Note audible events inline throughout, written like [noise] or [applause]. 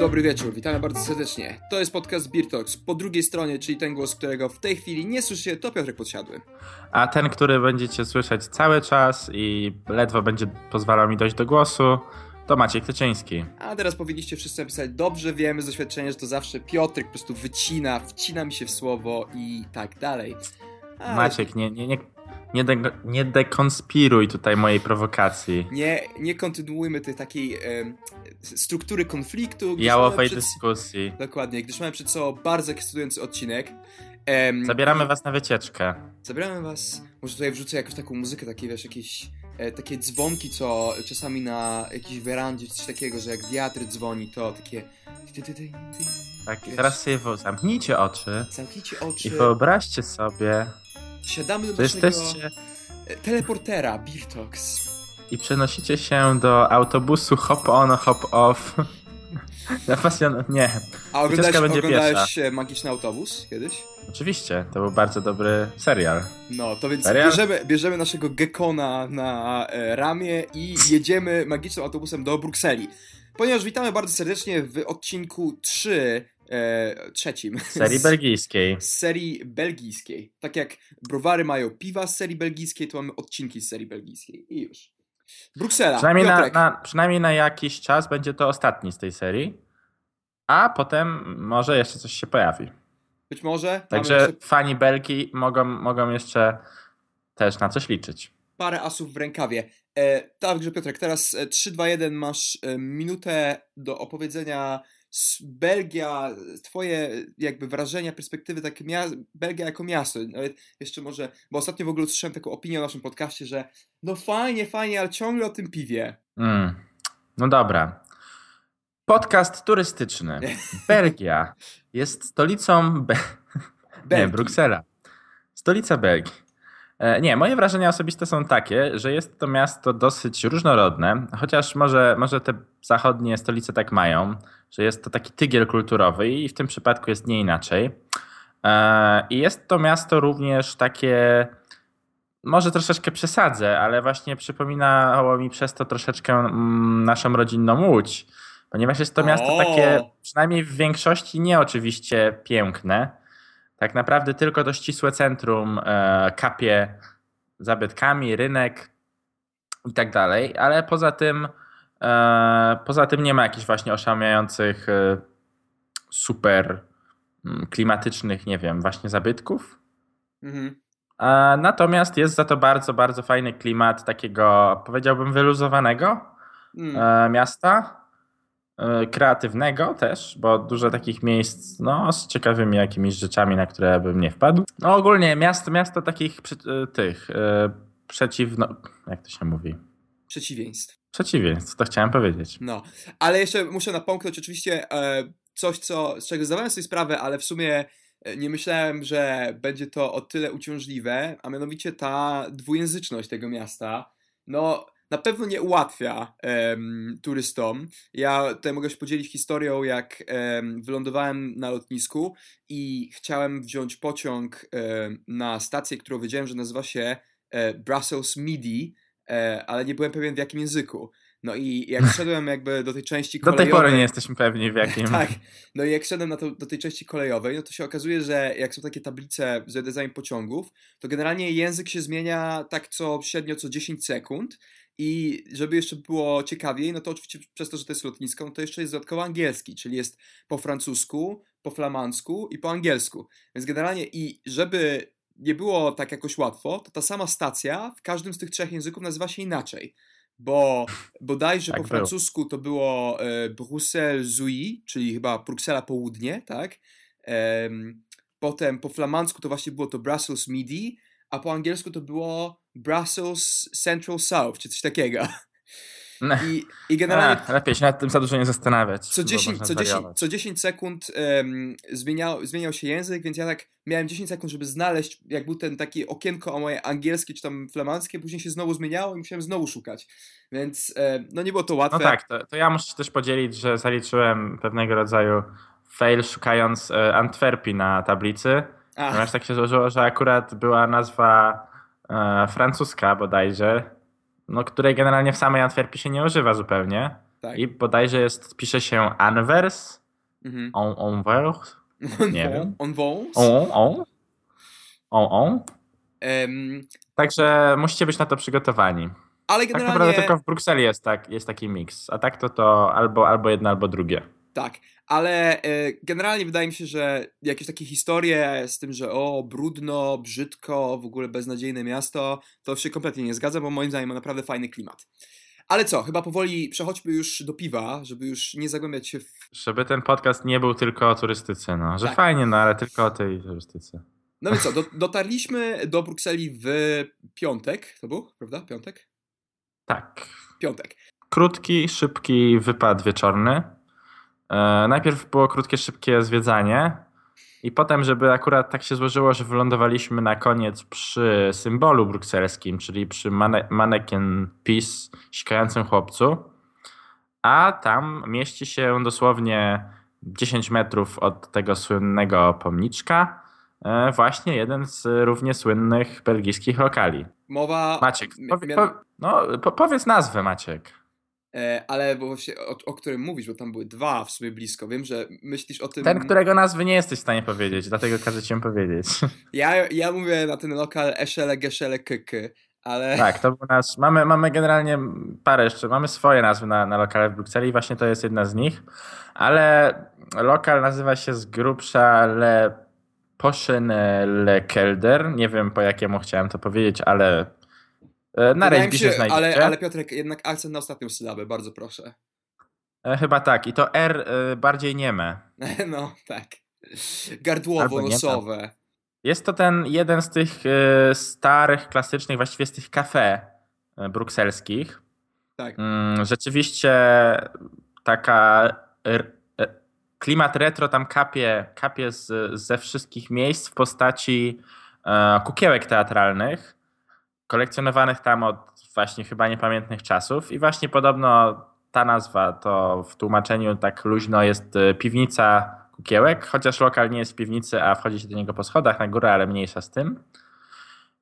Dobry wieczór, witamy bardzo serdecznie. To jest podcast Beer Talks. Po drugiej stronie, czyli ten głos, którego w tej chwili nie słyszycie, to Piotrek Podsiadły. A ten, który będziecie słyszeć cały czas i ledwo będzie pozwalał mi dojść do głosu, to Maciek Tyczyński. A teraz powinniście wszyscy napisać, dobrze wiemy z doświadczenia, że to zawsze Piotrek po prostu wycina, wcina mi się w słowo i tak dalej. A, Maciek, nie, nie, nie, nie, de, nie dekonspiruj tutaj mojej prowokacji. Nie, nie kontynuujmy tej takiej e, struktury konfliktu. Jałowej przed... dyskusji. Dokładnie, gdyż mamy przed sobą bardzo ekscytujący odcinek. Zabieramy was na wycieczkę. Zabieramy was, może tutaj wrzucę jakąś taką muzykę, takie wiesz, jakieś e, takie dzwonki, co czasami na jakiejś werandzie, coś takiego, że jak wiatr dzwoni, to takie... Tak, teraz sobie zamknijcie oczy. Zamknijcie oczy. I wyobraźcie sobie, Siadamy do naszego jesteście... teleportera Birtox. I przenosicie się do autobusu hop on, hop off. [laughs] Na pasjon... Nie. A oglądałeś, będzie oglądałeś pierwsza. Magiczny Autobus kiedyś? Oczywiście, to był bardzo dobry serial. No, to więc bierzemy, bierzemy naszego gekona na e, ramię i jedziemy magicznym autobusem do Brukseli. Ponieważ witamy bardzo serdecznie w odcinku 3 e, trzecim. Serii belgijskiej. Z serii belgijskiej. Tak jak browary mają piwa z serii belgijskiej, to mamy odcinki z serii belgijskiej. I już. Bruksela. Przynajmniej na, na, przynajmniej na jakiś czas będzie to ostatni z tej serii. A potem może jeszcze coś się pojawi. Być może. Także jeszcze... fani Belgii mogą, mogą jeszcze też na coś liczyć. Parę asów w rękawie. E, także Piotrek, teraz 3, 2, 1 masz e, minutę do opowiedzenia Belgia, twoje jakby wrażenia, perspektywy, tak Belgia jako miasto, nawet jeszcze może, bo ostatnio w ogóle usłyszałem taką opinię o naszym podcaście, że no fajnie, fajnie, ale ciągle o tym piwie. Mm. No dobra. Podcast turystyczny. [laughs] Belgia jest stolicą Be... [laughs] Nie, Bruksela. Stolica Belgii. E, nie, moje wrażenia osobiste są takie, że jest to miasto dosyć różnorodne, chociaż może, może te zachodnie stolice tak mają, że jest to taki tygiel kulturowy i w tym przypadku jest nie inaczej. E, I jest to miasto również takie, może troszeczkę przesadzę, ale właśnie przypominało mi przez to troszeczkę mm, naszą rodzinną Łódź, ponieważ jest to miasto takie, przynajmniej w większości nie oczywiście piękne, tak naprawdę tylko to ścisłe centrum e, kapie zabytkami, rynek i tak dalej, ale poza tym e, poza tym nie ma jakichś właśnie oszałamiających e, super mm, klimatycznych, nie wiem, właśnie zabytków. Mhm. Natomiast jest za to bardzo, bardzo fajny klimat takiego, powiedziałbym, wyluzowanego mm. miasta. E, kreatywnego też, bo dużo takich miejsc no, z ciekawymi jakimiś rzeczami, na które bym nie wpadł. No ogólnie miasto, miasto takich e, tych e, przeciwno... jak to się mówi? Przeciwieństw. Przeciwieństw, to chciałem powiedzieć. No, ale jeszcze muszę napomknąć oczywiście coś, co, z czego zdawałem sobie sprawę, ale w sumie nie myślałem, że będzie to o tyle uciążliwe, a mianowicie ta dwujęzyczność tego miasta. No, na pewno nie ułatwia um, turystom. Ja tutaj mogę się podzielić historią, jak um, wylądowałem na lotnisku i chciałem wziąć pociąg um, na stację, którą wiedziałem, że nazywa się e, Brussels Midi, e, ale nie byłem pewien w jakim języku. No i jak [laughs] szedłem jakby do tej części kolejowej... Do tej pory nie jesteśmy pewni w jakim. [laughs] tak. No i jak szedłem na to, do tej części kolejowej, no to się okazuje, że jak są takie tablice z design pociągów, to generalnie język się zmienia tak co średnio co 10 sekund i żeby jeszcze było ciekawiej, no to oczywiście przez to, że to jest lotnisko, no to jeszcze jest dodatkowo angielski, czyli jest po francusku, po flamandzku i po angielsku. Więc generalnie i żeby nie było tak jakoś łatwo, to ta sama stacja w każdym z tych trzech języków nazywa się inaczej. Bo bodajże tak po było. francusku to było e, Bruxelles Zui, czyli chyba Bruksela Południe, tak? E, potem po flamandzku to właśnie było to Brussels Midi, a po angielsku to było Brussels Central South, czy coś takiego. No. I, i generalnie... A, lepiej się nad tym za dużo nie zastanawiać. Co 10, co 10, co 10 sekund um, zmieniał, zmieniał się język, więc ja tak miałem 10 sekund, żeby znaleźć, jak był ten taki okienko o moje angielskie czy tam flamandzkie, później się znowu zmieniało i musiałem znowu szukać. Więc um, no nie było to łatwe. No tak, to, to ja muszę też podzielić, że zaliczyłem pewnego rodzaju fail szukając e, Antwerpii na tablicy. Ponieważ tak się złożyło, że akurat była nazwa e, francuska bodajże, no, której generalnie w samej Antwerpii się nie używa zupełnie. Tak. I bodajże jest, pisze się Anvers. Mhm. On, Anvers. Nie wiem. Anvers. On, on. On, on. Um, Także musicie być na to przygotowani. Ale generalnie... Tak naprawdę tylko w Brukseli jest, tak, jest taki miks, a tak to to albo, albo jedno, albo drugie. Tak, ale e, generalnie wydaje mi się, że jakieś takie historie z tym, że o, brudno, brzydko, w ogóle beznadziejne miasto, to się kompletnie nie zgadza, bo moim zdaniem ma naprawdę fajny klimat. Ale co, chyba powoli przechodźmy już do piwa, żeby już nie zagłębiać się w... Żeby ten podcast nie był tylko o turystyce, no. Że tak. fajnie, no, ale tylko o tej turystyce. No więc co, do, dotarliśmy do Brukseli w piątek, to był, prawda? Piątek? Tak. Piątek. Krótki, szybki wypad wieczorny. E, najpierw było krótkie, szybkie zwiedzanie i potem, żeby akurat tak się złożyło, że wylądowaliśmy na koniec przy symbolu brukselskim, czyli przy mane mannequin Peace, sikającym chłopcu, a tam mieści się dosłownie 10 metrów od tego słynnego pomniczka e, właśnie jeden z równie słynnych belgijskich lokali. Mowa... Maciek, powie, po, no, po, powiedz nazwę Maciek. E, ale właśnie o, o, którym mówisz, bo tam były dwa w sumie blisko. Wiem, że myślisz o tym. Ten, którego nazwy nie jesteś w stanie powiedzieć, dlatego każę ci ją powiedzieć. [laughs] Ja, ja mówię na ten lokal Eszele Geszele Kyky, ale. Tak, to był nasz. Mamy, mamy generalnie parę jeszcze, mamy swoje nazwy na, na lokale w Brukseli, właśnie to jest jedna z nich, ale lokal nazywa się z grubsza Le Poschen Le Kelder. Nie wiem po jakiemu chciałem to powiedzieć, ale na Railbi się, się ale, ale Piotrek, jednak akcent na ostatnią sylabę, bardzo proszę. E, chyba tak. I to R e, bardziej nieme. [laughs] No, tak. Gardłowo-nosowe. Jest to ten jeden z tych starych, klasycznych, właściwie z tych kafe brukselskich. Tak. Mm, rzeczywiście taka klimat retro tam kapie, kapie z, ze wszystkich miejsc w postaci kukiełek teatralnych kolekcjonowanych tam od właśnie chyba niepamiętnych czasów i właśnie podobno ta nazwa to w tłumaczeniu tak luźno jest e, piwnica kukiełek, chociaż lokal nie jest w piwnicy, a wchodzi się do niego po schodach na górę, ale mniejsza z tym.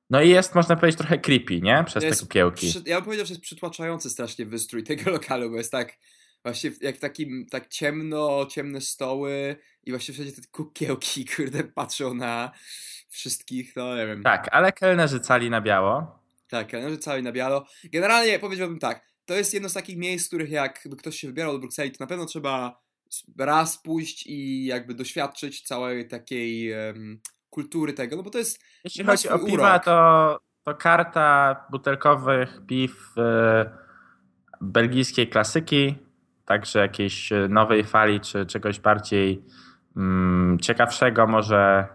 No i jest, można powiedzieć, trochę creepy, nie? Przez jest te kukiełki. Przy, ja bym powiedział, że jest przytłaczający strasznie wystrój tego [laughs] lokalu, bo jest tak właśnie jak takim, tak ciemno, ciemne stoły i właśnie wszędzie te kukiełki, [laughs] kurde, patrzą na wszystkich, no nie wiem. Tak, ale kelnerzy cali na biało. Tak, kelnerzy cali na biało. Generalnie powiedziałbym tak, to jest jedno z takich miejsc, w których jakby ktoś się wybierał do Brukseli, to na pewno trzeba raz pójść i jakby doświadczyć całej takiej um, kultury tego, no bo to jest... Jeśli chodzi o piwa, to, to karta butelkowych piw yy, belgijskiej klasyki, także jakiejś nowej fali, czy czegoś bardziej mm, ciekawszego może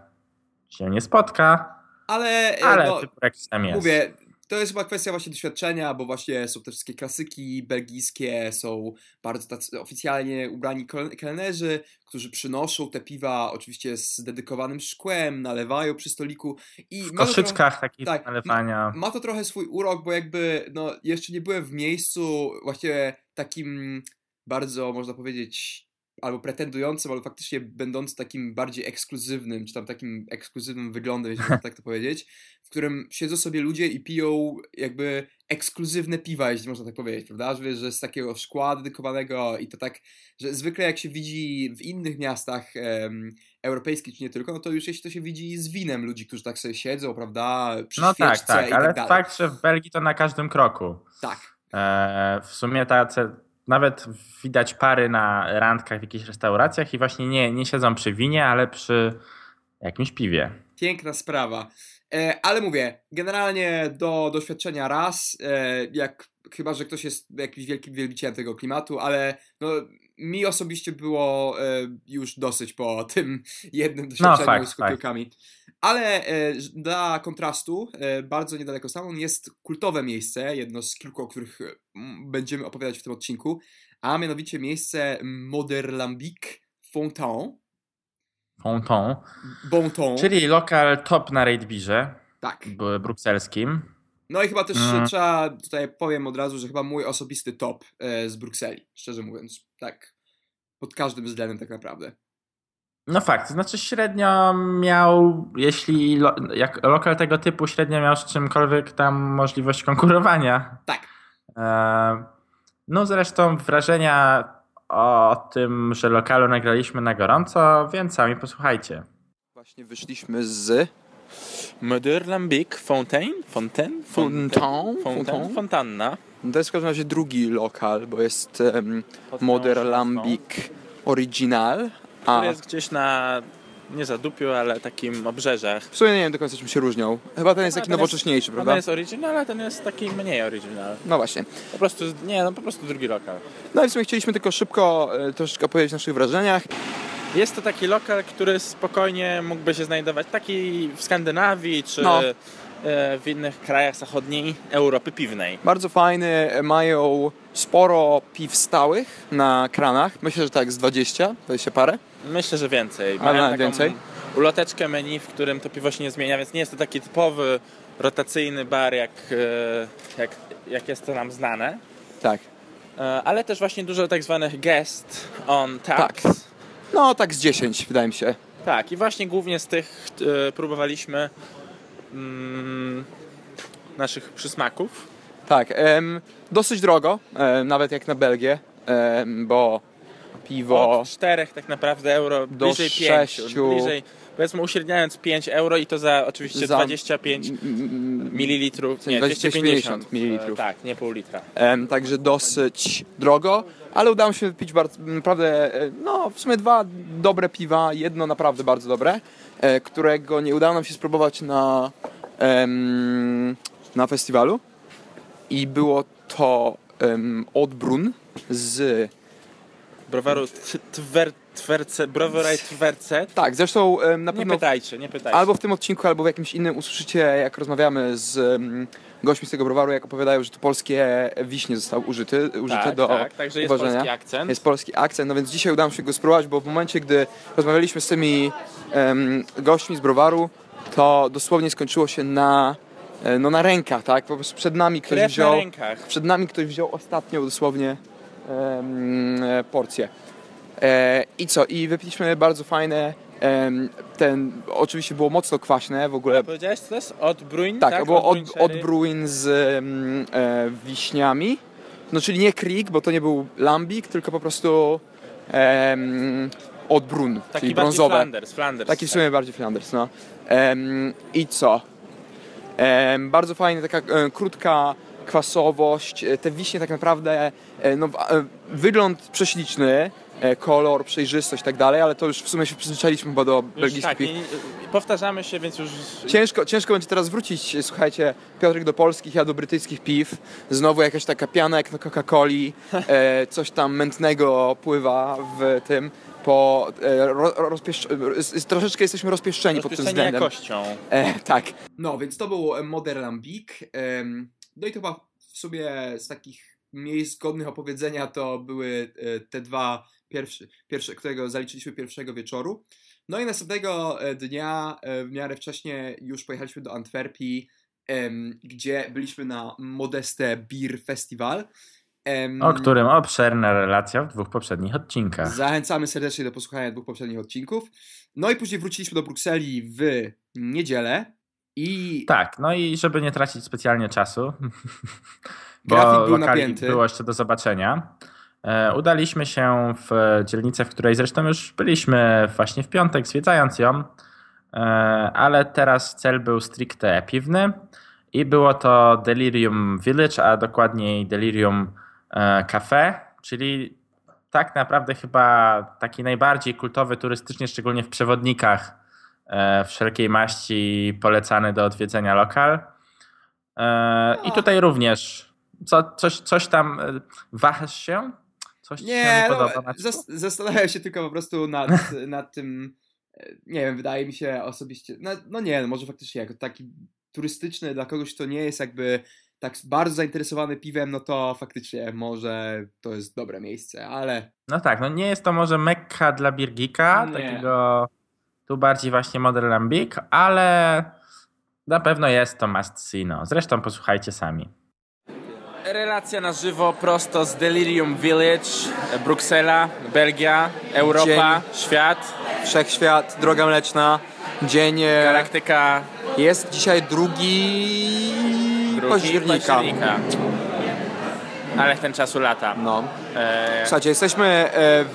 się nie spotka. Ale, e, ale no, jakiś tam jest. Mówię, to jest chyba kwestia właśnie doświadczenia, bo właśnie są te wszystkie klasyki belgijskie, są bardzo tacy oficjalnie ubrani kelnerzy, którzy przynoszą te piwa oczywiście z dedykowanym szkłem, nalewają przy stoliku. I w koszyczkach trochę, takich tak, nalewania. Ma, ma, to trochę swój urok, bo jakby no, jeszcze nie byłem w miejscu właściwie takim bardzo, można powiedzieć, albo pretendującym, albo faktycznie będący takim bardziej ekskluzywnym, czy tam takim ekskluzywnym wyglądem, jeśli [laughs] tak to powiedzieć, w którym siedzą sobie ludzie i piją jakby ekskluzywne piwa, jeśli można tak powiedzieć, prawda? Że, że z takiego szkła dedykowanego i to tak, że zwykle jak się widzi w innych miastach um, europejskich, czy nie tylko, no to już jeśli to się widzi z winem ludzi, którzy tak sobie siedzą, prawda? Przy no tak, tak, tak ale fakt, że w Belgii to na każdym kroku. Tak. E, w sumie tacy nawet widać pary na randkach w jakichś restauracjach i właśnie nie, nie siedzą przy winie, ale przy jakimś piwie. Piękna sprawa. E, ale mówię, generalnie do doświadczenia raz, e, jak chyba, że ktoś jest jakimś wielkim wielbicielem tego klimatu, ale no, mi osobiście było e, już dosyć po tym [laughs] jednym no, doświadczeniu no, z kukiełkami. Ale e, dla kontrastu, e, bardzo niedaleko stamtąd jest kultowe miejsce, jedno z kilku, o których będziemy opowiadać w tym odcinku, a mianowicie miejsce Moderlambic Fontaine. Fontaine. Bonton. Czyli lokal top na Raidbirze. Tak. Brukselskim. No i chyba też trzeba, tutaj powiem od razu, że chyba mój osobisty top e, z Brukseli, szczerze mówiąc. Tak. Pod każdym względem tak naprawdę. No fakt, znaczy średnio miał, jeśli lo, jak lokal tego typu średnio miał z czymkolwiek tam możliwość konkurowania. Tak. E, No zresztą wrażenia o tym, że lokalu nagraliśmy na gorąco, więc sami posłuchajcie. Właśnie wyszliśmy z Moder Lambic Fontaine? Fontaine? Fontaine? Fontaine? Fontanna. To jest w każdym razie drugi lokal, bo jest um, Pod Moder Śląską, Lambic Original. A Który jest gdzieś na, nie zadupiu, ale takim obrzeżach. w sumie nie wiem do końca czym się różnią. Chyba ten jest taki ten jest- nowocześniejszy, Ten prawda? jest original, a ten jest taki mniej original. No właśnie. Po prostu, nie, no po prostu drugi lokal. No i w sumie chcieliśmy tylko szybko e, troszeczkę opowiedzieć o naszych wrażeniach. Jest to taki lokal, który spokojnie mógłby się znajdować taki w Skandynawii, czy No. e, w innych krajach zachodniej Europy piwnej. Bardzo fajny, mają sporo piw stałych na kranach. Myślę, że tak z 20, 20 parę. Myślę, że więcej. Mają taką więcej? uloteczkę menu, w którym to piwo się nie zmienia, więc nie jest to taki typowy rotacyjny bar, jak, e, jak, jak jest to nam znane. Tak. E, Ale też właśnie dużo tak zwanych guest on taps. Tak. No tak z 10 wydaje mi się. Tak, i właśnie głównie z tych e, próbowaliśmy mm, naszych przysmaków. Tak, em, dosyć drogo, em, nawet jak na Belgię, em, bo piwo... Od 4 tak naprawdę euro, Do bliżej 5. sześciu. Bliżej, powiedzmy uśredniając 5 euro i to za oczywiście Za- 25 m- m- mililitrów, nie, 250 250 mililitrów. Tak, nie pół litra. Także dosyć drogo, ale udało mi się wypić bardzo, naprawdę, e, no w sumie dwa dobre piwa, jedno naprawdę bardzo dobre, e, którego nie udało nam się spróbować na, em, na festiwalu i było to um, Odbrun z... Browaru twer, twerce, browaraj twerce. Tak, zresztą na Nie pewno pytajcie, nie pytajcie. albo w tym odcinku, albo w jakimś innym usłyszycie, jak rozmawiamy z gośćmi z tego browaru, jak opowiadają, że tu polskie wiśnie zostały użyte, użyte tak, do tak, także jest uważania. polski akcent. jest polski akcent, no więc dzisiaj udało się go spróbować, bo w momencie, gdy rozmawialiśmy z tymi em, gośćmi z browaru, to dosłownie skończyło się na, e, no, na rękach, tak? Po prostu przed nami ktoś Krew na wziął, rękach. przed nami ktoś wziął ostatnią dosłownie e, porcję. E, I co? I wypiliśmy bardzo fajne, ten, oczywiście było mocno kwaśne w ogóle, Powiedziałeś to jest? Od Bruin? tak, to było od, od Bruin z e, wiśniami. No czyli nie Krieg, bo to nie był lambik, tylko po prostu em, od Brun, Taki czyli brązowe. Flanders, Flanders. Taki w sumie bardziej Flanders, no. Em, I co? Bardzo fajna taka e, krótka kwasowość. E, Te wiśnie tak naprawdę, e, no, e, wygląd prześliczny, e, kolor, przejrzystość i tak dalej, ale to już w sumie się przyzwyczailiśmy chyba do belgijskich tak, piw. powtarzamy się, więc już... Ciężko, ciężko będzie teraz wrócić, słuchajcie, Piotrek do polskich, ja do brytyjskich piw. Znowu jakaś taka piana jak na Coca-Coli, e, coś tam mętnego pływa w tym. Po, e, ro, jest- troszeczkę jesteśmy rozpieszczeni pod tym względem. jakością. E, tak. No, więc to był Modern Lambic. Em, No i to chyba w sumie z takich miejsc godnych opowiedzenia to były e, te dwa pierwsze, pierwsze, którego zaliczyliśmy pierwszego wieczoru. No i następnego e, dnia e, w miarę wcześnie już pojechaliśmy do Antwerpii, gdzie byliśmy na Modeste Beer Festival. O którym obszerna relacja w dwóch poprzednich odcinkach. Zachęcamy serdecznie do posłuchania dwóch poprzednich odcinków. No i później wróciliśmy do Brukseli w niedzielę i Tak, no i żeby nie tracić specjalnie czasu, [laughs] Grafik bo był lokali napięty. było jeszcze do zobaczenia, udaliśmy się w dzielnicę, w której zresztą już byliśmy właśnie w piątek, zwiedzając ją, e, ale teraz cel był stricte piwny i było to Delirium Village, a dokładniej Delirium e, Cafe, czyli tak naprawdę chyba taki najbardziej kultowy turystycznie, szczególnie w przewodnikach e, wszelkiej maści polecany do odwiedzenia lokal. E, I tutaj również co, coś, coś tam e, wahasz się? Coś ci się Nie, nie no, podoba? Zas- zastanawiam się tylko po prostu nad, [laughs] nad tym, e, nie wiem, wydaje mi się osobiście, no, no nie, no może faktycznie jako taki turystyczny dla kogoś, kto nie jest jakby tak bardzo zainteresowany piwem, no to faktycznie może to jest dobre miejsce, ale No tak, no nie jest to może mekka dla Birgika, Nie. takiego tu bardziej właśnie Modern Lambic, ale na pewno jest to must see. No. Zresztą posłuchajcie sami. Relacja na żywo prosto z Delirium Village, Bruksela, Belgia, Europa, świat, Wszechświat, Droga Mleczna, dzień, e, galaktyka jest dzisiaj drugi, drugi października. października. ale ten czasu lata. No. E, Słuchajcie, jesteśmy e,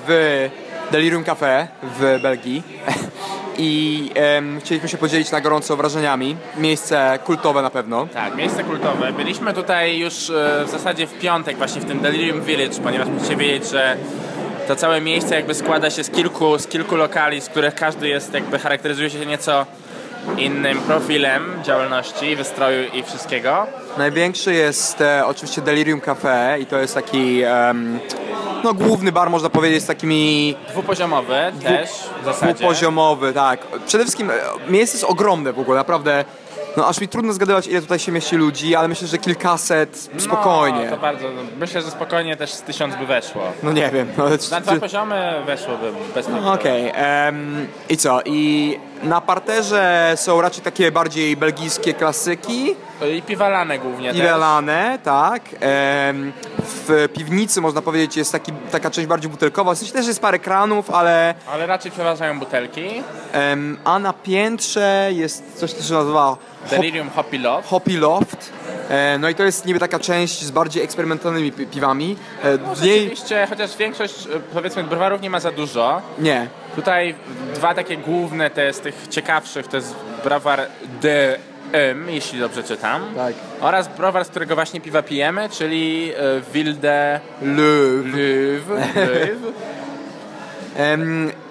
w Delirium Cafe w Belgii [laughs] i em, chcieliśmy się podzielić na gorąco wrażeniami. Miejsce kultowe na pewno. tak, miejsce kultowe. Byliśmy tutaj już e, w zasadzie w piątek właśnie w tym Delirium Village, ponieważ musicie wiedzieć, że to całe miejsce jakby składa się z kilku, z kilku lokali, z których każdy jest jakby charakteryzuje się nieco innym profilem działalności, wystroju i wszystkiego. Największy jest e, oczywiście Delirium Cafe i to jest taki em, no główny bar można powiedzieć z takimi Dwupoziomowy też w zasadzie. dwupoziomowy, tak. Przede wszystkim e, miejsce jest ogromne w ogóle, naprawdę. No aż mi trudno zgadywać ile tutaj się mieści ludzi, ale myślę, że kilkaset spokojnie. No, to bardzo, myślę, że spokojnie też z tysiąc by weszło. No nie wiem. No, Na czy- dwa poziomy weszłoby bez problemu. Okej, em, i co? I na parterze są raczej takie bardziej belgijskie klasyki, I piwalane głównie i lane, tak. W piwnicy można powiedzieć jest taki, taka część bardziej butelkowa, w sensie też jest parę kranów, ale ale raczej przeważają butelki. a na piętrze jest coś, co się nazywa Delirium Hoppy Love. Hoppy Loft. E, no i to jest niby taka część z bardziej eksperymentalnymi pi- piwami. E, No, w niej... Rzeczywiście, chociaż większość e, powiedzmy browarów nie ma za dużo. Nie. Tutaj dwa takie główne te z tych ciekawszych to jest browar de M, jeśli dobrze czytam. Tak. Oraz browar, z którego właśnie piwa pijemy, czyli e, Wilde. Löw.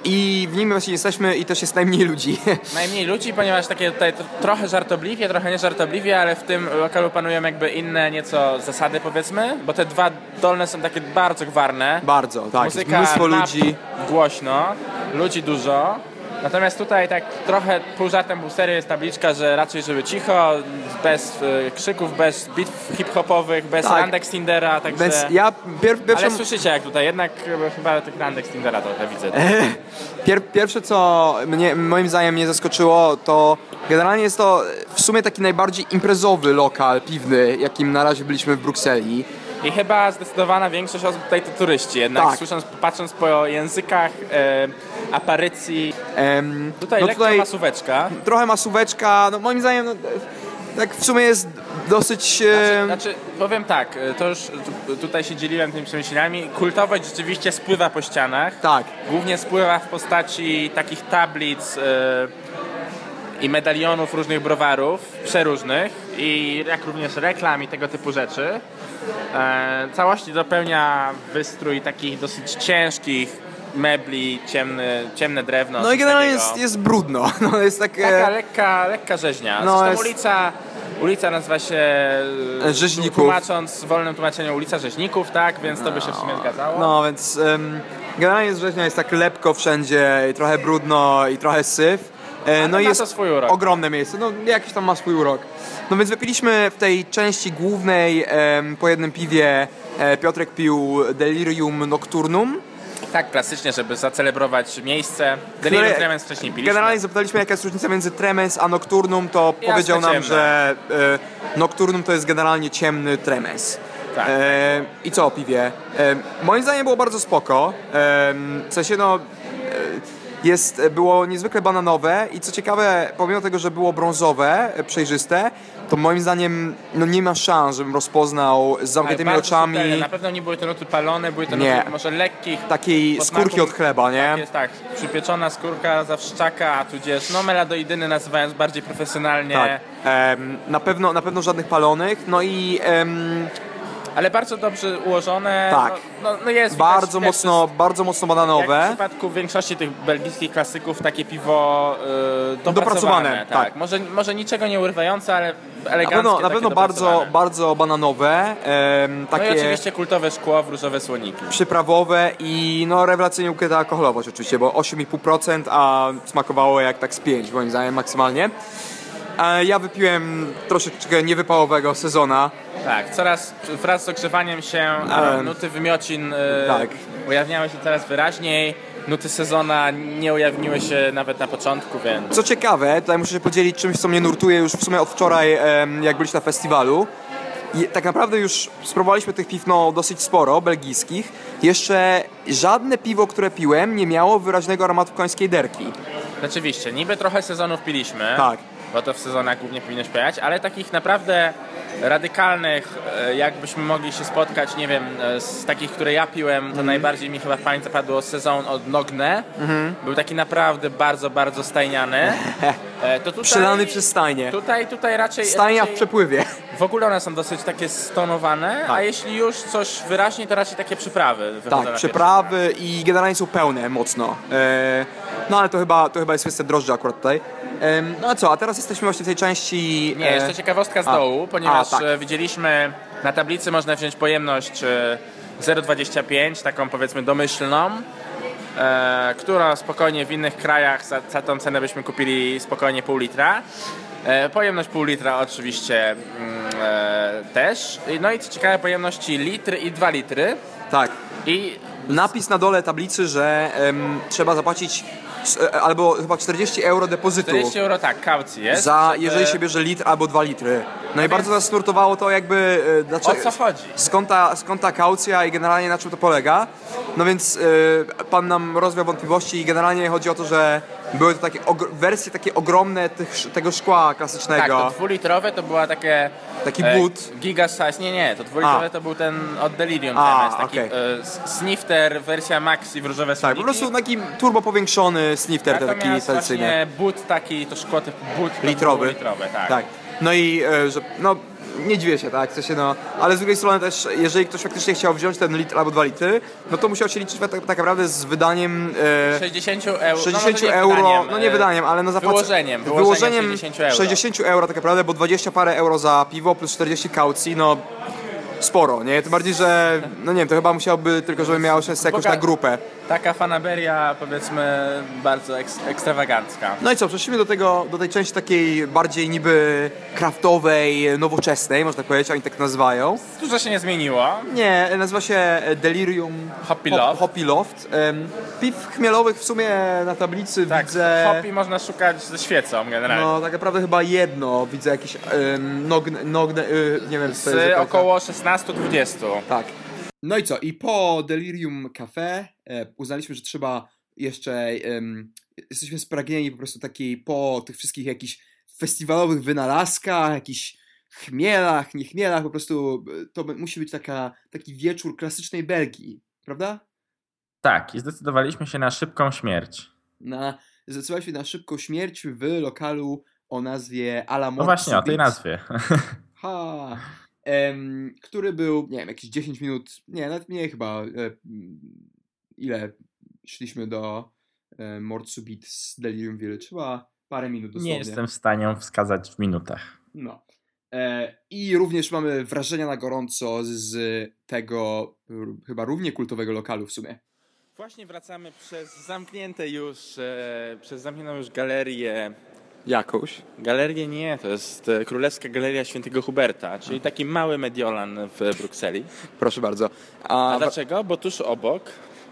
I w nim właśnie jesteśmy i też jest najmniej ludzi. [laughs] Najmniej ludzi, ponieważ takie tutaj tr- trochę żartobliwie, trochę nieżartobliwie, ale w tym lokalu panują jakby inne nieco zasady powiedzmy, bo te dwa dolne są takie bardzo gwarne. Bardzo, tak. Muzyka mnóstwo ludzi. Głośno, ludzi dużo. Natomiast tutaj tak trochę pół żartem, pół serio jest tabliczka, że raczej żeby cicho, bez e, krzyków, bez bitw hip-hopowych, bez Tak. randek Tindera, także... Więc ja pier, pierwszą, Ale słyszycie jak tutaj, jednak e, chyba tych randek Tindera trochę widzę. [laughs] pier, pierwsze, co mnie, moim zdaniem mnie zaskoczyło, to generalnie jest to w sumie taki najbardziej imprezowy lokal piwny, jakim na razie byliśmy w Brukseli. I chyba zdecydowana większość osób tutaj to turyści, jednak Tak. słysząc, patrząc po językach e, aparycji, tutaj no lekka tutaj masóweczka. trochę masóweczka, no moim zdaniem no, tak w sumie jest dosyć... em, Znaczy, powiem tak, e, to już tu- tutaj się dzieliłem tymi przemyśleniami. Kultowość rzeczywiście spływa po ścianach. tak. Głównie spływa w postaci takich tablic e, i medalionów różnych browarów, przeróżnych, i jak również reklam i tego typu rzeczy. E, całości dopełnia wystrój takich dosyć ciężkich mebli, ciemny, ciemne drewno. No i generalnie jest, jest brudno. [laughs] No jest tak... Taka lekka, lekka rzeźnia. No, Zresztą jest- ulica, ulica nazywa się e, Rzeźników. Tłumacząc w wolnym tłumaczeniu ulica Rzeźników, tak, więc to by się w sumie zgadzało. No więc em, generalnie z września jest tak lepko wszędzie, i trochę brudno i trochę syf. E, no i ma jest to swój urok. ogromne miejsce, no jakiś tam ma swój urok. No więc wypiliśmy w tej części głównej em, po jednym piwie e, Piotrek pił Delirium Nocturnum. Tak, klasycznie, żeby zacelebrować miejsce. Delirium które- Tremens wcześniej piliśmy. Generalnie zapytaliśmy jaka jest różnica między Tremens a Nocturnum, to Jasne, powiedział nam, ciemne. że e, Nocturnum to jest generalnie ciemny Tremens. Tak. E, I co o piwie? E, moim zdaniem było bardzo spoko. E, w sensie no... e, Jest, było niezwykle bananowe i co ciekawe, pomimo tego, że było brązowe, e, przejrzyste, to moim zdaniem no nie ma szans, żebym rozpoznał z zamkniętymi oczami subtelne. Na pewno nie były to nuty palone, były to Nie. nuty może lekkich. takiej skórki od chleba, nie? Tak, jest tak, przypieczona skórka zawszczaka, tudzież no meladoidyny nazywając bardziej profesjonalnie. Tak. Na, pewno, na pewno żadnych palonych, no i Ale bardzo dobrze ułożone. Tak. No, no, no jest bardzo, widać, mocno, bardzo mocno Jak w bananowe. przypadku większości tych belgijskich klasyków takie piwo yy, dopracowane. Dopracowane, tak. Może, może niczego nie urywające, ale Na eleganckie. pewno, na takie pewno bardzo, bardzo bananowe, em, No i takie oczywiście kultowe szkło w różowe słoniki. przyprawowe i no rewelacyjnie ukryta alkoholowość oczywiście, bo 8,5%, a smakowało jak tak z 5 moim zdaniem maksymalnie. E, Ja wypiłem troszeczkę niewypałowego sezona. Tak, coraz wraz z ogrzewaniem się Em, nuty wymiocin yy, tak. ujawniały się coraz wyraźniej. Nuty sezona nie ujawniły się nawet na początku, więc Co ciekawe, tutaj muszę się podzielić czymś, co mnie nurtuje już w sumie od wczoraj, jak byliśmy na festiwalu. I tak naprawdę już spróbowaliśmy tych piw no, dosyć sporo, belgijskich. Jeszcze żadne piwo, które piłem, nie miało wyraźnego aromatu końskiej derki. rzeczywiście, niby trochę sezonów piliśmy. Tak. Bo to w sezonach głównie powinno śpiewać, ale takich naprawdę radykalnych, e, jakbyśmy mogli się spotkać, nie wiem, e, z takich, które ja piłem, to Mhm. najbardziej mi chyba w pamięć zapadło sezon od Nogne. Mhm. Był taki naprawdę bardzo, bardzo stajniany. [laughs] E, To tutaj, Przelany przez stajnie. Tutaj, tutaj raczej, Stajnia w raczej przepływie. W ogóle one są dosyć takie stonowane, a Tak. jeśli już coś wyraźnie, to raczej takie przyprawy. Tak, na przeprawy i generalnie są pełne mocno. E, no ale to chyba, to chyba jest kwestia drożdży akurat tutaj. No a co, a teraz jesteśmy właśnie w tej części... Nie, e, jeszcze ciekawostka z a. dołu, ponieważ A, tak. e, widzieliśmy na tablicy można wziąć pojemność e, 0,25, taką powiedzmy domyślną, e, która spokojnie w innych krajach za, za tą cenę byśmy kupili spokojnie pół litra. E, pojemność pół litra oczywiście mm, e, też. No i co ciekawe pojemności litr i 2 litry. Tak. I Napis na dole tablicy, że trzeba zapłacić e, albo chyba 40 euro depozytu 40 euro tak, kaucji jest. za, żeby- jeżeli się bierze litr albo 2 litry. No i bardzo nas nurtowało to jakby... e, Dlaczego, O co chodzi? Skąd ta, skąd ta kaucja i generalnie na czym to polega. No więc e, pan nam rozwiał wątpliwości i generalnie chodzi o to, że były to takie wersje takie ogromne tych, tego szkła Tak, klasycznego. to dwulitrowe to była takie... Taki e, but. Giga size, nie, nie, to dwulitrowe A. to był ten od Delirium A, TMS, taki okej. e, snifter, wersja maxi w różowe Tak, słoniki. po prostu taki turbo powiększony snifter taki Natomiast tradycyjny. właśnie but taki, to szkło typu but Litrowy. litrowe, tak. Tak. No i e, że no nie dziwię się, tak, w sensie, no, ale z drugiej strony też, jeżeli ktoś faktycznie chciał wziąć ten litr albo dwa litry, no to musiał się liczyć tak, tak naprawdę z wydaniem e, 60 euro, 60 no, nie euro, wydaniem, no nie e, wydaniem, ale no zapłacę... Wyłożeniem, wyłożeniem 60 euro. 60 euro tak naprawdę, bo 20 parę euro za piwo plus 40 kaucji, no sporo, nie? Tym bardziej, że, no nie wiem, to chyba musiałby tylko, żeby miał sens jakoś na grupę. Taka fanaberia, powiedzmy, bardzo eks, ekstrawagancka. No i co, przeszliśmy do tego, do tej części takiej bardziej niby kraftowej, nowoczesnej, można tak powiedzieć, oni tak nazywają. Dużo się nie zmieniło. Nie, nazywa się Delirium Hoppy Hop- Loft. Hoppy Loft. Piw chmielowych w sumie na tablicy Tak, widzę... hopi można szukać ze świecą generalnie. No tak naprawdę chyba jedno, widzę jakieś nogne, nogne y, nie wiem z około 16-20. Tak. No i co, i po Delirium Cafe e, uznaliśmy, że trzeba jeszcze, em, jesteśmy spragnieni po prostu takiej, po tych wszystkich jakichś festiwalowych wynalazkach, jakichś chmielach, nie chmielach, po prostu e, to musi być taka, taki wieczór klasycznej Belgii, prawda? Tak, i zdecydowaliśmy się na szybką śmierć. Na, zdecydowaliśmy na szybką śmierć w lokalu o nazwie Ala No właśnie, o tej nazwie. [laughs] Ha! Em, który był, nie wiem, jakieś 10 minut, nie, nawet mniej chyba. E, ile szliśmy do e, Subit z Delirium Village? Chyba parę minut dosłownie. Nie jestem w stanie wskazać w minutach. No. E, I również mamy wrażenia na gorąco z tego r- chyba równie kultowego lokalu w sumie. Właśnie wracamy przez zamknięte już, e, przez zamkniętą już galerię. Jakąś. Galerię nie, to jest e, Królewska Galeria Świętego Huberta, czyli taki mały Mediolan w Brukseli. Proszę bardzo. A A, dlaczego? Bo tuż obok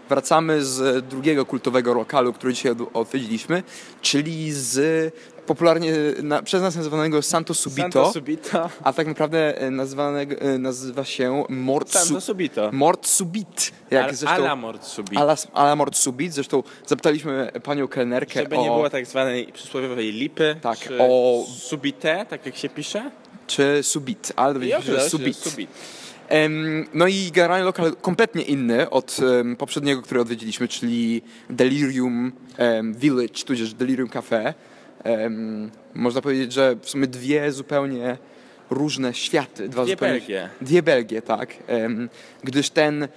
wracamy z drugiego kultowego lokalu, który dzisiaj od- odwiedziliśmy, czyli z popularnie na, przez nas nazywanego Santo Subito. Santo. A tak naprawdę e, nazwanego, e, nazywa się Mort, Santo Su- Subito. Mort Subit. Jak Al, zresztą, Ala Mord Subito. Ala, ala Mort Subit. Zresztą zapytaliśmy panią kelnerkę Żeby o... nie było tak zwanej przysłowiowej lipy, Tak, o- subite, tak jak się pisze. Czy Subit, ale dowiedzieliśmy się, że Subit. subit. No i generalnie lokal kompletnie inny od em, poprzedniego, który odwiedziliśmy, czyli Delirium em, Village, tudzież Delirium Cafe. Można powiedzieć, że w sumie dwie zupełnie różne światy. Dwa Dwie Belgie. Dwie Belgie, tak. Gdyż ten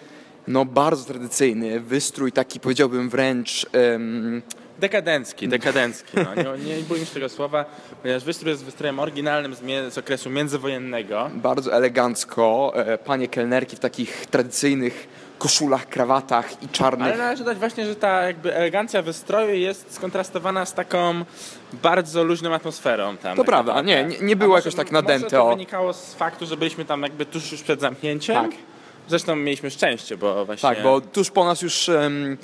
no, bardzo tradycyjny wystrój, taki powiedziałbym wręcz em, Dekadencki, dekadencki. No. Nie, nie bójmy się tego słowa, ponieważ wystrój jest wystrojem oryginalnym z, z okresu międzywojennego. bardzo elegancko. E, panie kelnerki w takich tradycyjnych koszulach, krawatach i czarnych Ale należy dodać właśnie, że ta jakby elegancja wystroju jest skontrastowana z taką bardzo luźną atmosferą tam. To Tak prawda, nie, nie, nie było jakoś tak nadęte. Może to wynikało z faktu, że byliśmy tam jakby tuż już przed zamknięciem. Tak. Zresztą mieliśmy szczęście, bo właśnie... Tak, bo tuż po nas już em,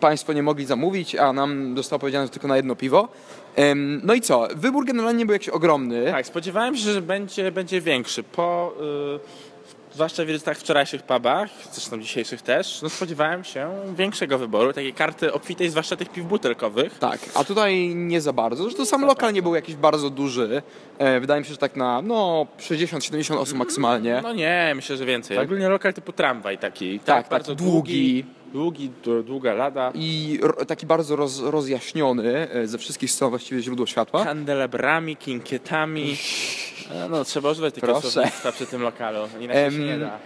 Państwo nie mogli zamówić, a nam zostało powiedziane, że tylko na jedno piwo. Em, no i co? Wybór generalnie był jakiś ogromny. Tak, spodziewałem się, że będzie, będzie większy. Po, y, zwłaszcza w wizytach wczorajszych pubach, zresztą dzisiejszych też, no spodziewałem się większego wyboru, takiej karty obfitej, zwłaszcza tych piw butelkowych. Tak, a tutaj nie za bardzo. Zresztą sam lokal nie był jakiś bardzo duży. E, wydaje mi się, że tak na no 60-70 osób maksymalnie. No nie, myślę, że więcej. Tak? Ogólnie lokal typu tramwaj taki. Tak, tak, bardzo długi. Długi, długa lada. I taki bardzo roz, rozjaśniony, e, ze wszystkich stron właściwie źródło światła. Kandelabrami, kinkietami. [laughs] E, No, trzeba używać takiego Proszę. słownictwa przy tym lokalu. Inaczej się nie da.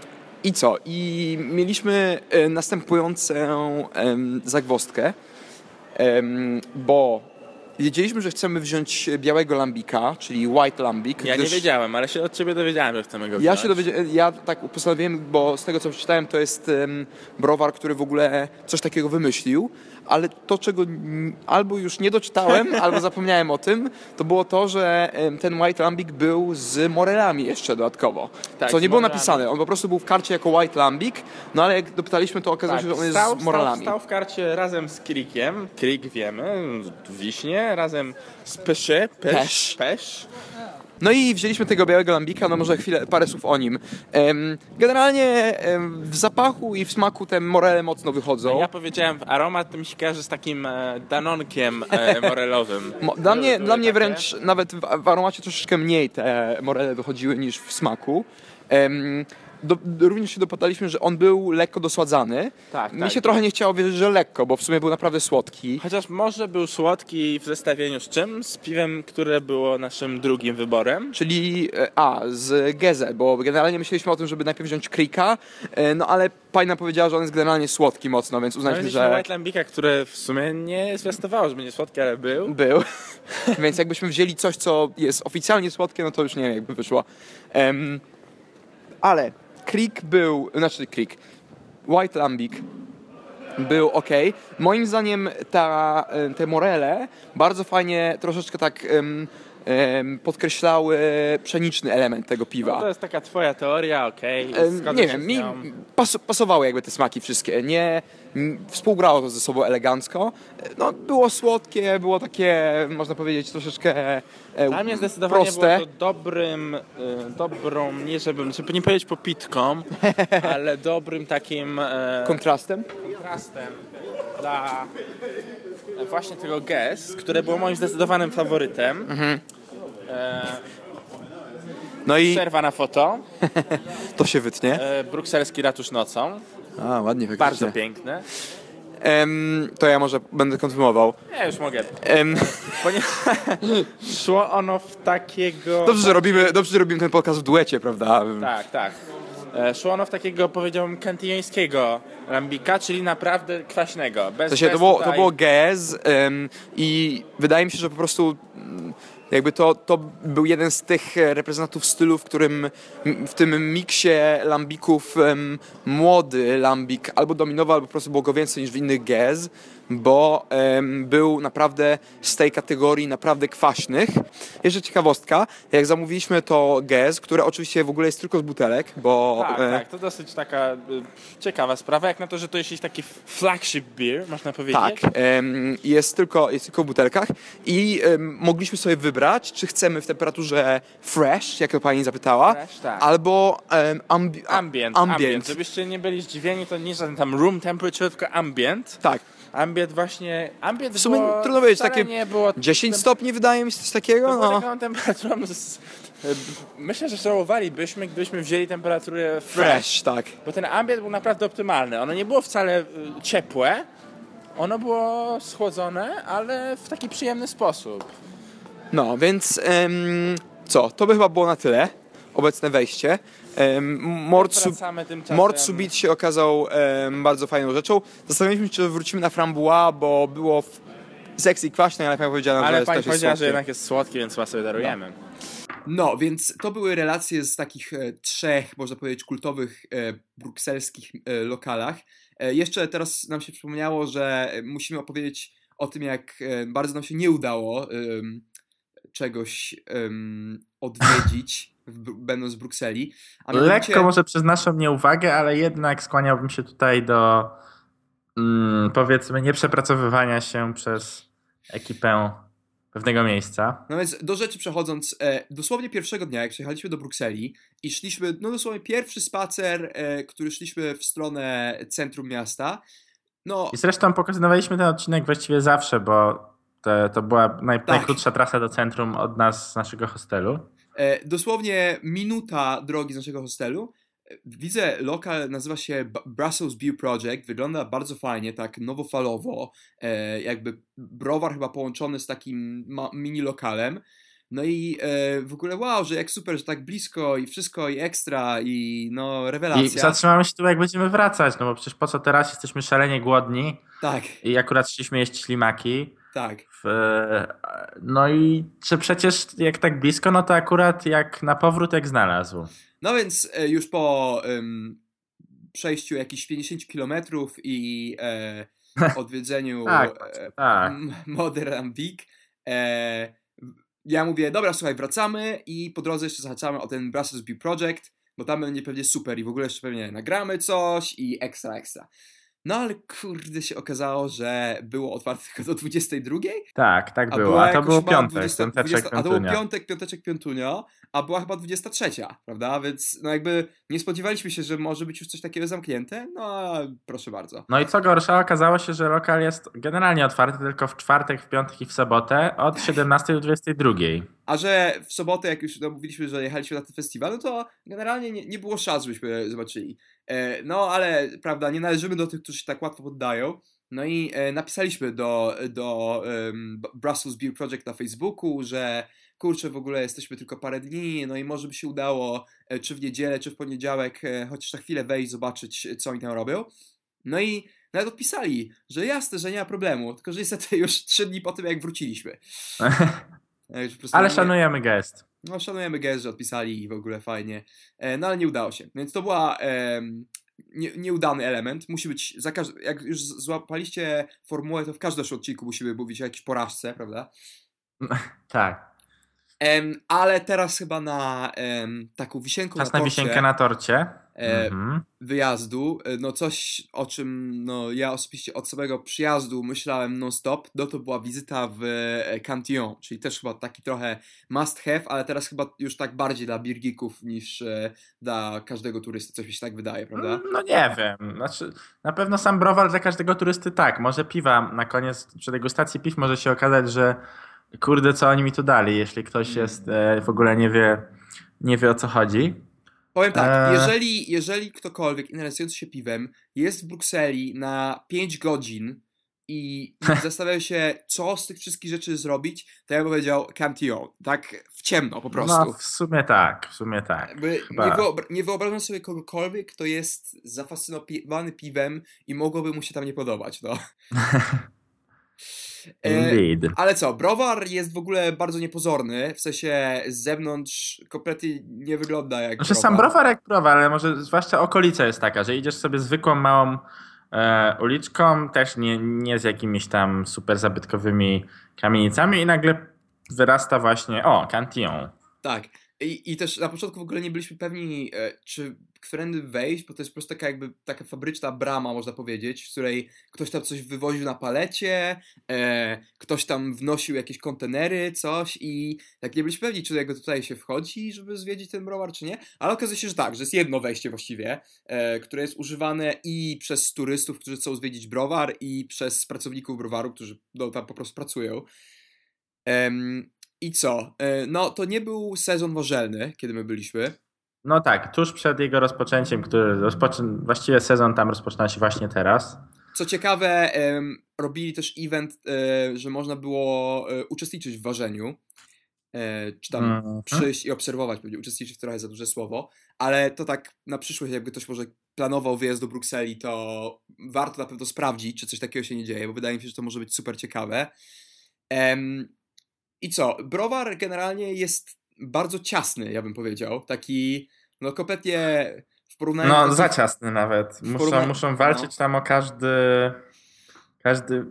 I co? I mieliśmy e, następującą em, zagwozdkę, em, bo wiedzieliśmy, że chcemy wziąć białego lambika, czyli white lambik. Ja nie gdyż- wiedziałem, ale się od ciebie dowiedziałem, że chcemy go Ja wziąć. się dowiedziałem, ja tak postanowiłem, bo z tego co przeczytałem, to jest em, browar, który w ogóle coś takiego wymyślił, ale to, czego albo już nie doczytałem, [laughs] albo zapomniałem o tym, to było to, że ten White Lambic był z morelami jeszcze dodatkowo. Tak, co nie było napisane, on po prostu był w karcie jako White Lambic, no ale jak dopytaliśmy, to okazało Tak, się, że on jest stał, z morelami. Stał, stał w karcie razem z Krikiem. Krik wiemy, wiśnie, razem z Pyszy. Pysz. Pesz. Pesz. No i wzięliśmy tego białego lambika, no może chwilę, parę słów o nim. Generalnie w zapachu i w smaku te morele mocno wychodzą. Ja powiedziałem w aromat, to mi się kojarzy z takim e, danonkiem e, [laughs] morelowym. Mo- Dla mnie, dla mnie wręcz nawet w, w aromacie troszeczkę mniej te morele wychodziły niż w smaku. Do, również się dopadaliśmy, że on był lekko dosładzany. Tak, Mi tak. się trochę nie chciało wierzyć, że lekko, bo w sumie był naprawdę słodki. Chociaż może był słodki w zestawieniu z czym? Z piwem, które było naszym drugim wyborem. Czyli, e, a, z Geze, bo generalnie myśleliśmy o tym, żeby najpierw wziąć Krika, e, no ale pani nam powiedziała, że on jest generalnie słodki mocno, więc uznaliśmy, Znaleźliśmy że White Lambika, które w sumie nie zwiastowało, że będzie słodki, ale był. był. [laughs] więc jakbyśmy wzięli coś, co jest oficjalnie słodkie, no to już nie wiem, jakby wyszło. Em, ale Creek był, znaczy Creek, White Lambic był ok. Moim zdaniem ta, te morele bardzo fajnie troszeczkę tak em, em, podkreślały pszeniczny element tego piwa. No, to jest taka twoja teoria, okej. Nie wiem, mi pas, pasowały jakby te smaki wszystkie. Nie współgrało to ze sobą elegancko. E, No, było słodkie, było takie, można powiedzieć, troszeczkę e, Dla mnie zdecydowanie proste. było to dobrym, y, dobrą, nie żebym, żeby nie powiedzieć popitką, [laughs] ale dobrym takim e, Kontrastem. kontrastem dla e, właśnie tego Guess, które było moim zdecydowanym faworytem. E, No i przerwa na foto, [laughs] to się wytnie. e, brukselski ratusz nocą, A, ładnie bardzo faktycznie. piękny. Em, to ja może będę kontynuował. Ja już mogę, Em, ponieważ [laughs] szło ono w takiego... dobrze, że robimy, dobrze, że robimy ten podcast w duecie, prawda? Tak, tak. E, Szło ono w takiego, powiedziałbym, kantyjańskiego lambika, czyli naprawdę kwaśnego. Bez, W sensie, to bez było, to tutaj- było gez em, i wydaje mi się, że po prostu mm, jakby to, to był jeden z tych e, reprezentantów stylu, w którym w tym miksie lambików młody lambik albo dominował, albo po prostu było go więcej niż w innych gez, bo em, był naprawdę z tej kategorii naprawdę kwaśnych. Jeszcze ciekawostka, jak zamówiliśmy to gez, które oczywiście w ogóle jest tylko z butelek, bo Tak, e, tak, to dosyć taka y, ciekawa sprawa, jak na to, że to jest jakiś taki flagship beer, można powiedzieć. Tak, em, jest, tylko, jest tylko w butelkach i em, mogliśmy sobie wybrać, czy chcemy w temperaturze fresh, jak to pani zapytała, Fresh, tak. albo ambi- a- Ambient, ambient, Żebyście nie byli zdziwieni, to nie żaden tam room temperature, tylko ambient. Tak, Ambient właśnie, ambient w sumie było, trudno powiedzieć, takie nie było 10 stopni wydaje mi się coś takiego. No. taką temperaturą z, Myślę, że żałowalibyśmy, gdybyśmy wzięli temperaturę fresh. Fresh, tak. Bo ten ambient był naprawdę optymalny. Ono nie było wcale y, ciepłe, ono było schłodzone, ale w taki przyjemny sposób. No, więc em, co, to by chyba było na tyle, obecne wejście. Mord, sub. Mord Subit się okazał bardzo fajną rzeczą. Zastanawialiśmy się, czy wrócimy na Frambois, bo było w sekcji kwaśnej, ale pani powiedziała, że Ale jest pani powiedziała, że jednak jest słodki, więc chyba sobie darujemy. No, więc to były relacje z takich e, trzech, można powiedzieć, kultowych e, brukselskich e, lokalach. E, jeszcze teraz nam się przypomniało, że musimy opowiedzieć o tym, jak e, bardzo nam się nie udało czegoś odwiedzić, będąc w Brukseli. A mianowicie- Lekko może przez naszą nieuwagę, ale jednak skłaniałbym się tutaj do mm, powiedzmy nieprzepracowywania się przez ekipę pewnego miejsca. No więc do rzeczy przechodząc, e, dosłownie pierwszego dnia, jak przyjechaliśmy do Brukseli i szliśmy, no dosłownie pierwszy spacer, e, który szliśmy w stronę centrum miasta, no... I zresztą pokazywaliśmy ten odcinek właściwie zawsze, bo to, to była naj, tak. najkrótsza trasa do centrum od nas, z naszego hostelu. E, dosłownie minuta drogi z naszego hostelu. Widzę lokal, nazywa się Brussels Beer Project, wygląda bardzo fajnie, tak nowofalowo, e, jakby browar chyba połączony z takim mini lokalem. No i e, w ogóle wow, że jak super, że tak blisko i wszystko i ekstra i no rewelacja. I zatrzymamy się tu jak będziemy wracać, no bo przecież po co teraz jesteśmy szalenie głodni. Tak. I akurat szliśmy jeść ślimaki. Tak. W, no i czy przecież jak tak blisko, no to akurat jak na powrót jak znalazł. No więc e, już po um, przejściu jakichś 50 kilometrów i e, [laughs] odwiedzeniu tak, e, tak. Modern Week, e, ja mówię, dobra, słuchaj, wracamy i po drodze jeszcze zahaczamy o ten Brussels Beer Project, bo tam będzie pewnie super i w ogóle jeszcze pewnie nagramy coś i ekstra, ekstra. No ale kurde się okazało, że było otwarte tylko do 22. Tak, tak było. A to było piątek, 20, 20, A to był piątek, piąteczek, piątunio, a była chyba 23, prawda? Więc no jakby nie spodziewaliśmy się, że może być już coś takiego zamknięte. No proszę bardzo. No i co gorsza, okazało się, że lokal jest generalnie otwarty tylko w czwartek, w piątek i w sobotę od [laughs] 17 do 22. A że w sobotę, jak już no, mówiliśmy, że jechaliśmy na ten festiwal, no to generalnie nie, nie było szans, żebyśmy zobaczyli. E, no ale, prawda, nie należymy do tych, którzy się tak łatwo poddają. No i e, napisaliśmy do, do um, Brussels Beer Project na Facebooku, że kurczę, w ogóle jesteśmy tylko parę dni, no i może by się udało, e, czy w niedzielę, czy w poniedziałek, e, chociaż na chwilę wejść, zobaczyć, co oni tam robią. No i nawet odpisali, że jasne, że nie ma problemu, tylko że niestety [laughs] już trzy dni po tym, jak wróciliśmy. [laughs] E, ale szanujemy gest. No, szanujemy gest, że odpisali i w ogóle fajnie. E, no ale nie udało się. Więc to była e, nie, nieudany element. Musi być, za jak już złapaliście formułę, to w każdym odcinku musimy mówić o jakiejś porażce, prawda? [laughs] tak. Ale teraz chyba na um, taką wisienką Czas na, torcie, na wisienkę na torcie. E, mhm. wyjazdu. E, no coś, o czym no, ja osobiście od samego przyjazdu myślałem non-stop, no to była wizyta w e, Cantillon, czyli też chyba taki trochę must have, ale teraz chyba już tak bardziej dla birgików niż e, dla każdego turysty, coś mi się tak wydaje, prawda? No nie wiem, znaczy na pewno sam browar dla każdego turysty tak, może piwa na koniec, przy degustacji piw może się okazać, że kurde co oni mi tu dali, jeśli ktoś mm. jest e, w ogóle nie wie, nie wie o co chodzi. Powiem tak, eee. jeżeli, jeżeli ktokolwiek interesujący się piwem jest w Brukseli na 5 godzin i [laughs] zastanawia się, co z tych wszystkich rzeczy zrobić, to ja bym powiedział Cantillon, tak w ciemno po prostu. No, w sumie tak, w sumie tak. nie, wyobra nie wyobrażam sobie kogokolwiek, kto jest zafascynowany piwem i mogłoby mu się tam nie podobać, no. [laughs] Indeed. E, ale co, browar jest w ogóle bardzo niepozorny, w sensie z zewnątrz kompletnie nie wygląda jak znaczy, browar. sam browar jak browar, ale może zwłaszcza okolica jest taka, że idziesz sobie zwykłą małą e, uliczką, też nie, nie z jakimiś tam super zabytkowymi kamienicami i nagle wyrasta właśnie, o, Cantillon. Tak. I, też na początku w ogóle nie byliśmy pewni, e, czy którędy wejść, bo to jest po prostu taka jakby taka fabryczna brama, można powiedzieć, w której ktoś tam coś wywoził na palecie, e, ktoś tam wnosił jakieś kontenery, coś i tak nie byliśmy pewni, czy do jego tutaj się wchodzi, żeby zwiedzić ten browar, czy nie, ale okazuje się, że tak, że jest jedno wejście właściwie, e, które jest używane i przez turystów, którzy chcą zwiedzić browar i przez pracowników browaru, którzy no, tam po prostu pracują. I co? E, no, to nie był sezon warzelny, kiedy my byliśmy. No tak, tuż przed jego rozpoczęciem, który rozpoczę... właściwie sezon tam rozpoczyna się właśnie teraz. Co ciekawe, robili też event, e, że można było e, uczestniczyć w ważeniu. Czy tam mm. przyjść i obserwować, pewnie uczestniczyć trochę za duże słowo, ale to tak na przyszłość, jakby ktoś może planował wyjazd do Brukseli, to warto na pewno sprawdzić, czy coś takiego się nie dzieje, bo wydaje mi się, że to może być super ciekawe. I co? Browar generalnie jest bardzo ciasny, ja bym powiedział. Taki, no kompletnie w porównaniu... No, do... za ciasny nawet. Muszą, porówna... muszą walczyć no. tam o każdy, każdy,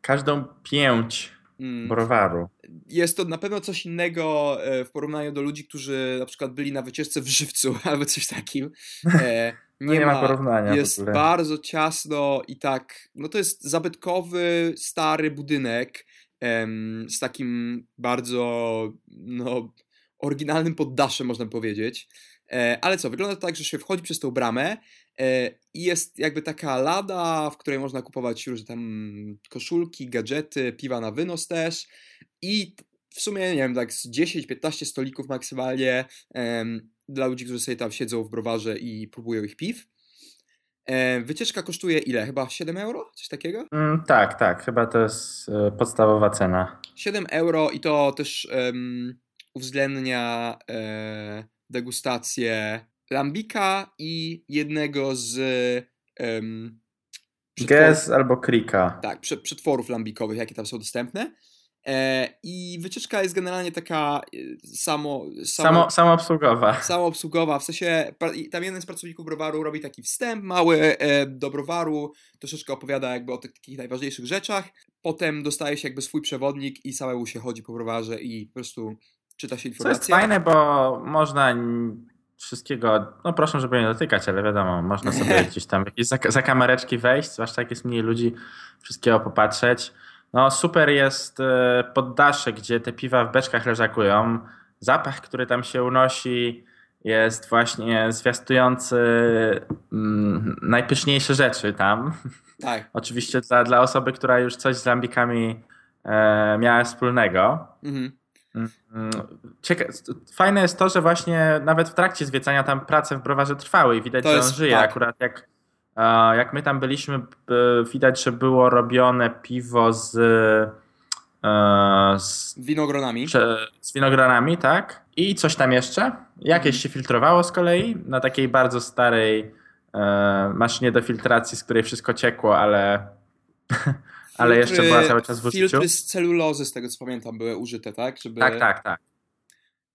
każdą pięć mm. browaru. Jest to na pewno coś innego e, w porównaniu do ludzi, którzy na przykład byli na wycieczce w Żywcu [laughs] albo coś takim. E, [laughs] nie, nie ma, ma, porównania. Jest bardzo ciasno i tak, no to jest zabytkowy, stary budynek z takim bardzo no, oryginalnym poddaszem, można powiedzieć. E, ale co, wygląda to tak, że się wchodzi przez tą bramę e, i jest jakby taka lada, w której można kupować różne tam koszulki, gadżety, piwa na wynos też i w sumie, nie wiem, tak z 10-15 stolików maksymalnie dla ludzi, którzy sobie tam siedzą w browarze i próbują ich piw. E, wycieczka kosztuje ile? Chyba 7 euro? Coś takiego? Mm, tak, tak. Chyba to jest e, podstawowa cena. 7 euro i to też um, uwzględnia e, degustację lambika i jednego z um, Gez albo krika. Tak, przetworów lambikowych, jakie tam są dostępne. E, I wycieczka jest generalnie taka e, samo, samo, samoobsługowa. Samoobsługowa, w sensie tam jeden z pracowników browaru robi taki wstęp mały e, do browaru, troszeczkę opowiada jakby o tych takich najważniejszych rzeczach, potem dostaje się jakby swój przewodnik i samemu się chodzi po browarze i po prostu czyta się informacje. To jest fajne, bo można wszystkiego, no proszę, żeby nie dotykać, ale wiadomo, można sobie [laughs] gdzieś tam jakieś za, za kamereczki wejść, zwłaszcza jak jest mniej ludzi, wszystkiego popatrzeć. No super jest e, poddasze, gdzie te piwa w beczkach leżakują. Zapach, który tam się unosi jest właśnie zwiastujący mm, najpyszniejsze rzeczy tam. Tak. [laughs] Oczywiście dla, dla osoby, która już coś z lambikami e, miała wspólnego. Mhm. Mm, cieka- Fajne jest to, że właśnie nawet w trakcie zwiedzania tam prace w browarze trwały i widać, to że on jest, żyje. Tak. Akurat jak jak my tam byliśmy, widać, że było robione piwo z. E, z winogronami. Z winogronami, tak. I coś tam jeszcze. Jakieś mhm. się filtrowało z kolei na takiej bardzo starej e, maszynie do filtracji, z której wszystko ciekło, ale. [laughs] ale jeszcze była cały czas w użyciu. Filtry z celulozy, z tego co pamiętam, były użyte, tak? Żeby... Tak, tak, tak.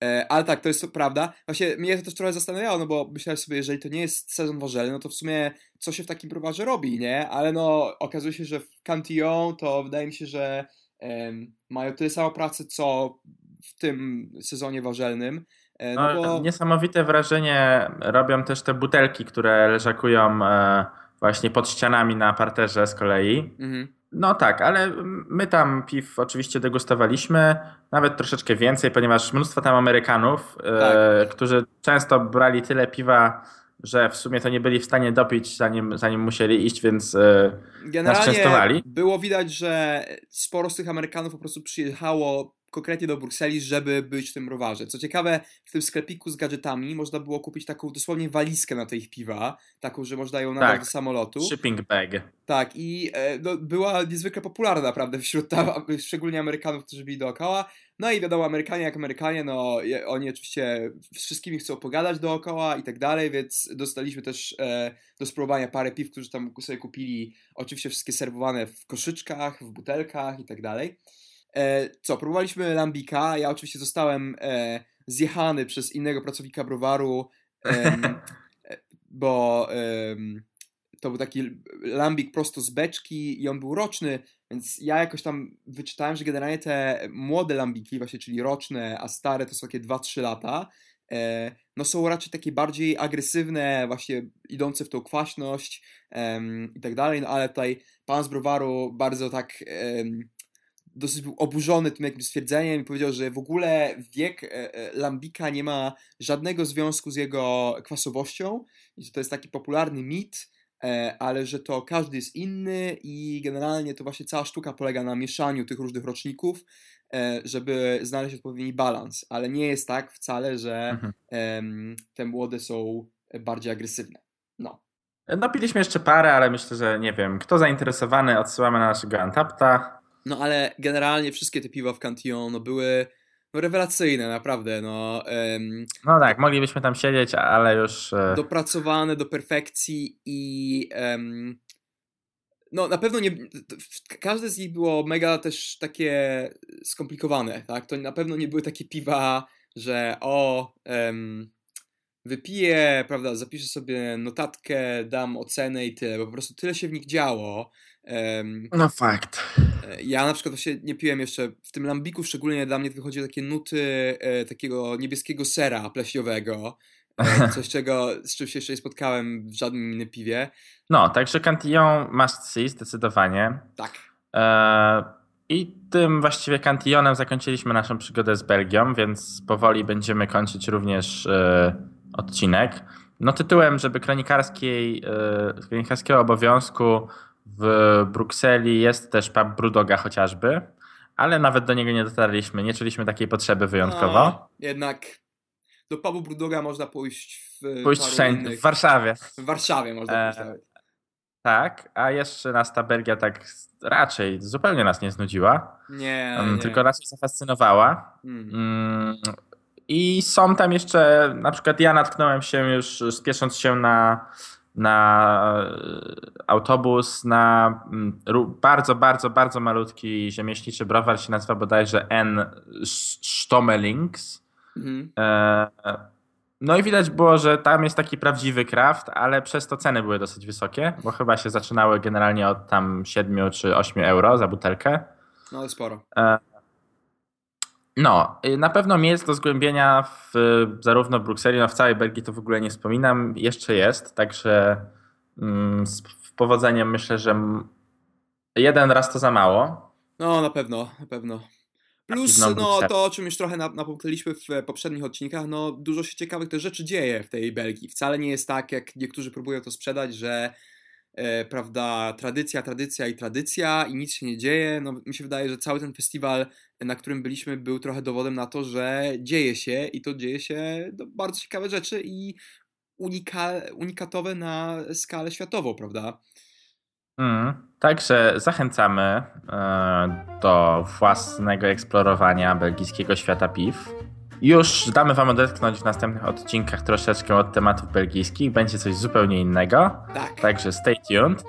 E, ale tak, to jest to prawda. Właśnie mnie to też trochę zastanawiało, no bo myślałem sobie, jeżeli to nie jest sezon warzelny, no to w sumie co się w takim browarze robi, nie? Ale no okazuje się, że w Cantillon to wydaje mi się, że um, mają tyle samo pracy, co w tym sezonie warzelnym. E, no, no bo... Niesamowite wrażenie robią też te butelki, które leżakują e, właśnie pod ścianami na parterze z kolei. Mhm. No tak, ale my tam piw oczywiście degustowaliśmy, nawet troszeczkę więcej, ponieważ mnóstwo tam Amerykanów, e, tak. e, którzy często brali tyle piwa, że w sumie to nie byli w stanie dopić, zanim, zanim musieli iść, więc e, Generalnie nas częstowali. było widać, że sporo z tych Amerykanów po prostu przyjechało konkretnie do Brukseli, żeby być w tym rowarze. Co ciekawe, w tym sklepiku z gadżetami można było kupić taką dosłownie walizkę na te ich piwa, taką, że można ją nadać tak, do samolotu. Shipping bag. Tak, i e, no, była niezwykle popularna naprawdę wśród tam, szczególnie Amerykanów, którzy byli dookoła. No i wiadomo, Amerykanie jak Amerykanie, no oni oczywiście z wszystkimi chcą pogadać dookoła i tak dalej, więc dostaliśmy też e, do spróbowania parę piw, którzy tam sobie kupili, oczywiście wszystkie serwowane w koszyczkach, w butelkach i tak dalej. E, co, próbowaliśmy Lambika, ja oczywiście zostałem e, zjechany przez innego pracownika browaru, [laughs] e, bo to był taki Lambik prosto z beczki i on był roczny, więc ja jakoś tam wyczytałem, że generalnie te młode Lambiki, właśnie czyli roczne, a stare to są takie 2-3 lata, e, no są raczej takie bardziej agresywne, właśnie idące w tą kwaśność i tak dalej, no ale tutaj pan z browaru bardzo tak dosyć był oburzony tym jakimś stwierdzeniem i powiedział, że w ogóle wiek e, e, Lambika nie ma żadnego związku z jego kwasowością i że to jest taki popularny mit, e, ale że to każdy jest inny i generalnie to właśnie cała sztuka polega na mieszaniu tych różnych roczników, żeby znaleźć odpowiedni balans, ale nie jest tak wcale, że mhm. te młode są bardziej agresywne. No. Napiliśmy jeszcze parę, ale myślę, że nie wiem, kto zainteresowany, odsyłamy na naszego Antapta. No ale generalnie wszystkie te piwa w Cantillon no, były no, rewelacyjne, naprawdę. No, no tak, moglibyśmy tam siedzieć, ale już. E, dopracowane do perfekcji i. No na pewno nie. Każde z nich było mega też takie skomplikowane, tak? To na pewno nie były takie piwa, że o. Um, wypiję, prawda, zapiszę sobie notatkę, dam ocenę i tyle, bo po prostu tyle się w nich działo. No fakt. E, ja na przykład właśnie nie piłem jeszcze, w tym lambiku szczególnie dla mnie wychodziły takie nuty e, takiego niebieskiego sera pleśniowego, e, [laughs] coś czego, z czym się jeszcze nie spotkałem w żadnym innym piwie. No, także Cantillon must see zdecydowanie. Tak. I tym właściwie kantionem zakończyliśmy naszą przygodę z Belgią, więc powoli będziemy kończyć również odcinek. No tytułem, żeby kronikarskiej, kronikarskiego obowiązku w Brukseli jest też pub Brudoga chociażby, ale nawet do niego nie dotarliśmy, nie czuliśmy takiej potrzeby wyjątkowo. No, jednak do pubu Brudoga można pójść w Pójść wszędzie, innych... w Warszawie. W Warszawie można pójść e, Tak, a jeszcze nas ta Belgia tak raczej zupełnie nas nie znudziła. Nie, nie. Tylko nas zafascynowała. Hmm. Mm. I są tam jeszcze, na przykład ja natknąłem się już spiesząc się na, na e, autobus, na mm, bardzo, bardzo, bardzo malutki rzemieślniczy browar, się nazywa bodajże N. Stommelings. Mhm. E, no i widać było, że tam jest taki prawdziwy kraft, ale przez to ceny były dosyć wysokie, bo chyba się zaczynały generalnie od tam 7 czy 8 euro za butelkę. No ale sporo. E, no, y, na pewno miejsc do zgłębienia w, zarówno w Brukseli, no w całej Belgii to w ogóle nie wspominam, jeszcze jest, także mm, z powodzeniem myślę, że jeden raz to za mało. No, na pewno, na pewno. Plus, no, to o czym już trochę napomknęliśmy w poprzednich odcinkach, no dużo się ciekawych też rzeczy dzieje w tej Belgii. Wcale nie jest tak, jak niektórzy próbują to sprzedać, że e, prawda, tradycja, tradycja i tradycja i nic się nie dzieje. No, mi się wydaje, że cały ten festiwal, na którym byliśmy, był trochę dowodem na to, że dzieje się i to dzieje się no, bardzo ciekawe rzeczy i unika, unikatowe na skalę światową, prawda? Mm, także zachęcamy e, do własnego eksplorowania belgijskiego świata piw. Już damy Wam odetchnąć w następnych odcinkach troszeczkę od tematów belgijskich. Będzie coś zupełnie innego. Tak. Także stay tuned.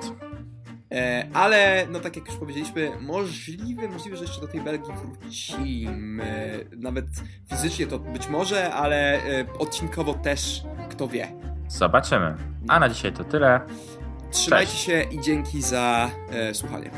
E, ale, no tak jak już powiedzieliśmy, możliwe, możliwe, że jeszcze do tej Belgii wrócimy. Nawet fizycznie to być może, ale e, odcinkowo też, kto wie. Zobaczymy. A na dzisiaj to tyle. Trzymajcie Cześć. się i dzięki za e, słuchanie.